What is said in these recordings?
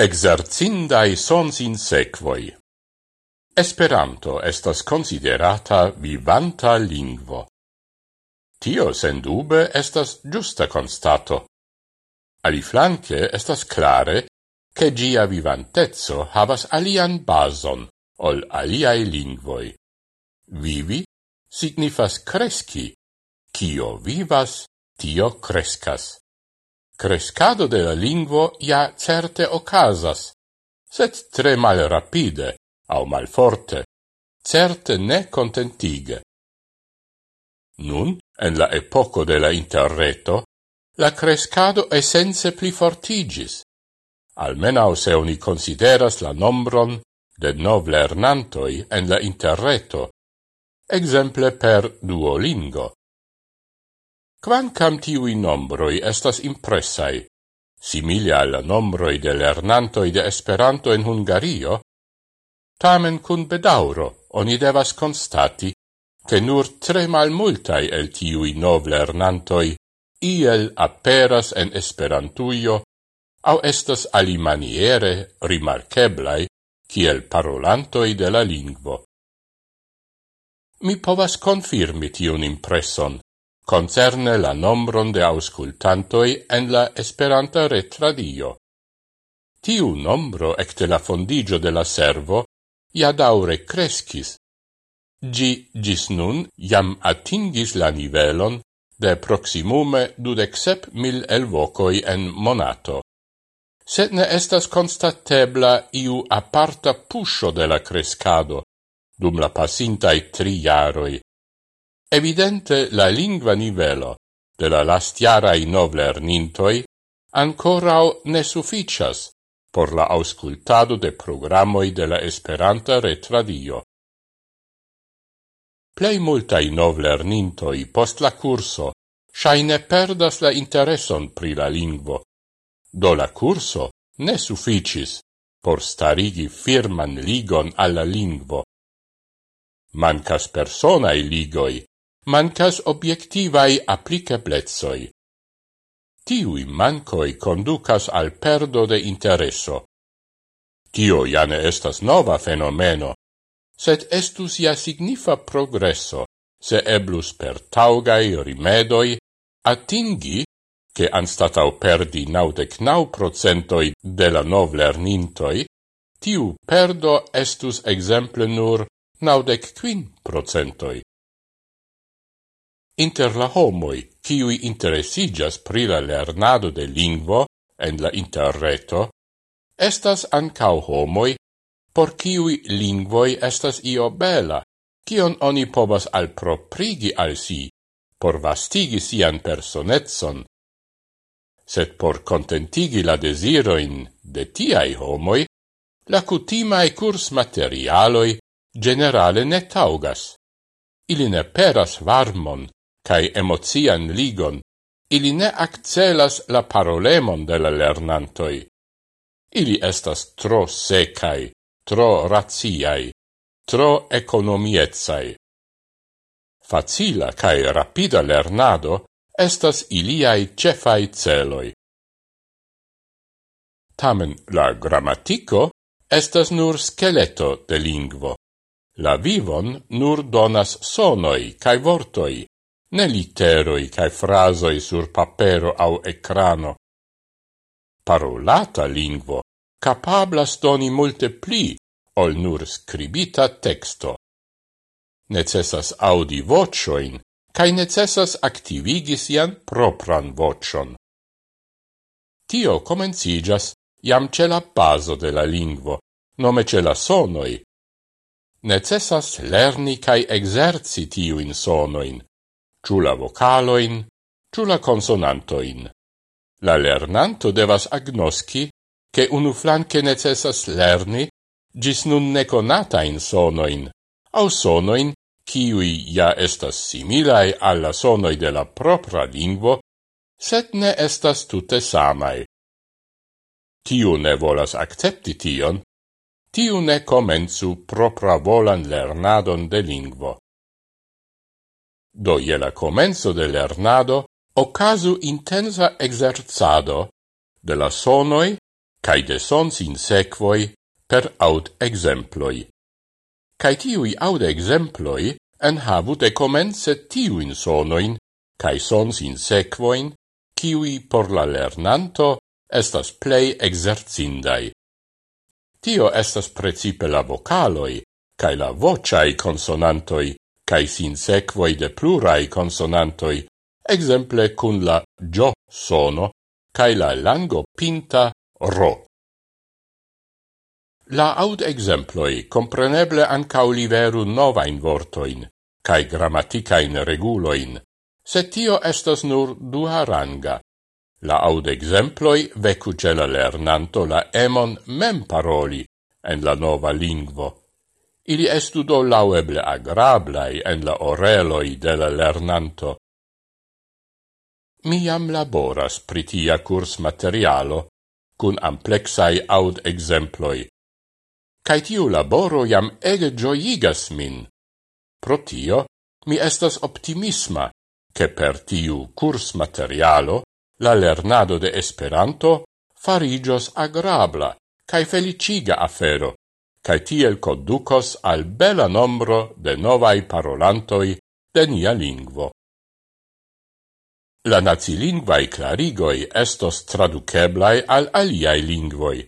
Exercindai sonsin sequoi. Esperanto estas considerata vivanta lingvo. Tio sendube estas giusta constato. Aliflanque estas clare che gia vivantezzo havas alian bason ol aliai lingvoi. Vivi signifas cresci, cio vivas, tio crescas. Crescado de la lingvo ja certe ocasas, set tre mal rapide, au mal forte, certe ne contentige. Nun, en la epoco de la interreto, la crescado essence pli fortigis, almenau se oni consideras la nombron de nov lernantoi en la interreto, exemple per Duolingo. Quancam tiui nombroi estas impressai, simile al nombroi de lernantoi de Esperanto en Hungario, tamen cun bedauro oni devas constati che nur tre malmultai el tiui nov lernantoi iel aperas en Esperantuio au estas alimaniere rimarkeblai kiel parolantoi de la lingvo. Mi povas confirmi tiun impresson concerne la nombron de auscultantoi en la Esperanta retradio. Tiu nombro ecte la fondigio de la servo ja daure crescis. Gi gis nun jam atingis la nivelon de proximume dudexep mil elvocoi en monato. Set ne estas constatebla iu aparta pusho de la crescado dum la pasintai tri jaroi Evidente la lingua nivelo de la lastiarai novlernintoi ancorau ne sufficias por la auscultado de programoi de la Esperanta retradio. Plei multai novlernintoi post la curso shaine perdas la intereson pri la lingvo, do la curso ne sufficis por starigi firman ligon alla lingvo. Mancas personae ligoi, mancas obiectivai applicablezoi. Tiui mancoi conducas al perdo de intereso. Tio ja ne estas nova fenomeno, sed estus ja signifa progresso, se eblus per taugai rimedoi atingi che anstatau perdi naudec nau procentoi de la nov lernintoi, tiu perdo estus exemple nur naudec quin procentoi. Inter la homoi, kiui interesigas pri la lernado de lingvo en la interreto, estas ancau homoi por kiui lingvoi estas io bela, kion oni povas alproprigi al si, por vastigi sian personetson, sed por contentigi la desiroin de tiai homoi, la cutimae curs materialoi generale ne taugas. Ili ne peras varmon, cae emocian ligon, ili ne accelas la parolemon de la lernantoi. Ili estas tro secai, tro raziai, tro economiezai. Facila cae rapida lernado estas iliai cefai celoi. Tamen la grammatico estas nur skeleto de lingvo. La vivon nur donas sonoi cae vortoi, ne literoi cae frasoi sur papero au ecrano. Parolata lingvo capablas doni multe pli ol nur scribita texto. Necessas audi vocioin, cae necessas activigis ian propran vocion. Tio comencigas iam ce la baso de la lingvo, nome ce la sonoi. Necessas lerni cae exerci tiuin sonoin, ciù la vocaloin, ciù la consonantoin. La lernanto devas agnosci che unu flanque necessas lerni gis nun neconatain sonoin, au sonoin ciui ja estas similae alla sonoi de la propra lingvo, set ne estas tutte samae. Tiu ne volas accepti tion, tiu ne comenzu propra volan lernadon de lingvo. Do je la comenzo de lernado ocasu intensa exerzado de la sonoi cae de son sequoi per aut exemploi. Cae tiui aut exemploi en havu de comence tiuin sonoin cae sons in sequoin kiui por la lernanto estas plei exercindai. Tio estas precipe la vocaloi cae la vociai consonantoi cae sin sequoi de plurai consonantoi, exemple cun la jo sono cae la lango pinta ro. La aud exemploi compreneble ancau liveru novain vortoin, cae grammaticain reguloin, se tio estas nur dua ranga. La aud exemploi vecu ce la lernanto la emon mem paroli en la nova lingvo. Ili estu do laueble agrablai en la oreloi de la lernanto. Mi jam laboras pri tia curs materialo, cun amplexai aud exemploi. Cai tiu laboro jam ege gioigas min. Pro tio, mi estas optimisma, che per tiu curs materialo la lernado de Esperanto farigios agrabla cae feliciga afero, cae tiel conducos al bela nombro de novai parolantoi de nia lingvo. La nazilingvai clarigoi estos traduceblai al aliai lingvoi.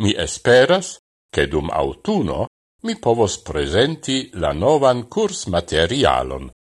Mi esperas che dum autuno mi povos presenti la novan curs materialon,